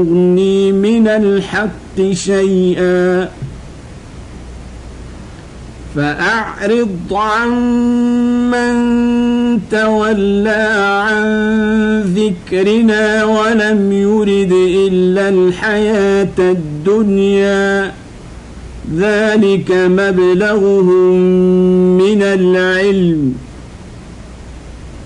يغني من الحق شيئا. فأعرض عن من تولى عن ذكرنا ولم يرد إلا الحياة الدنيا. ذلك مبلغهم من العلم.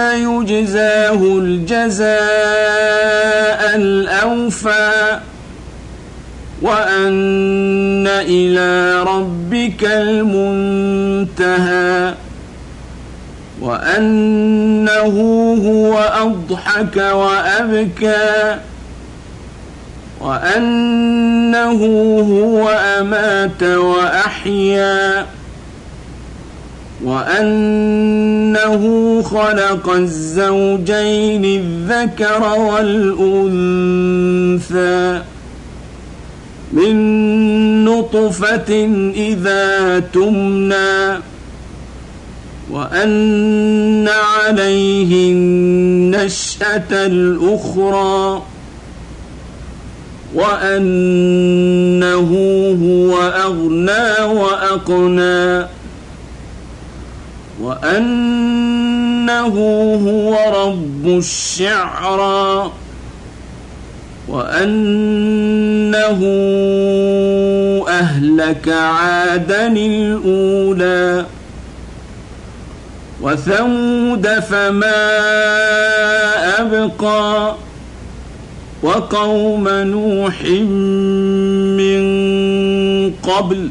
يجزاه الجزاء الأوفى وأن إلى ربك المنتهى وأنه هو أضحك وأبكى وأنه هو أمات وأحيا وأنه خلق الزوجين الذكر والأنثى من نطفة إذا تمنى وأن عليه النشأة الأخرى وأنه وأنه هو رب الشعرى وأنه أهلك عادا الأولى وثمود فما أبقى وقوم نوح من قبل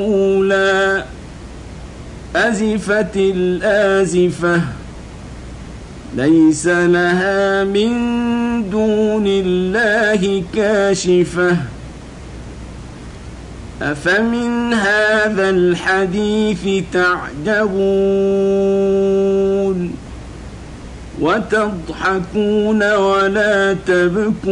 أزفت الآزفة. ليس لها من دون الله كاشفة. أفمن هذا الحديث تعجبون؟ وتضحكون ولا تبكون؟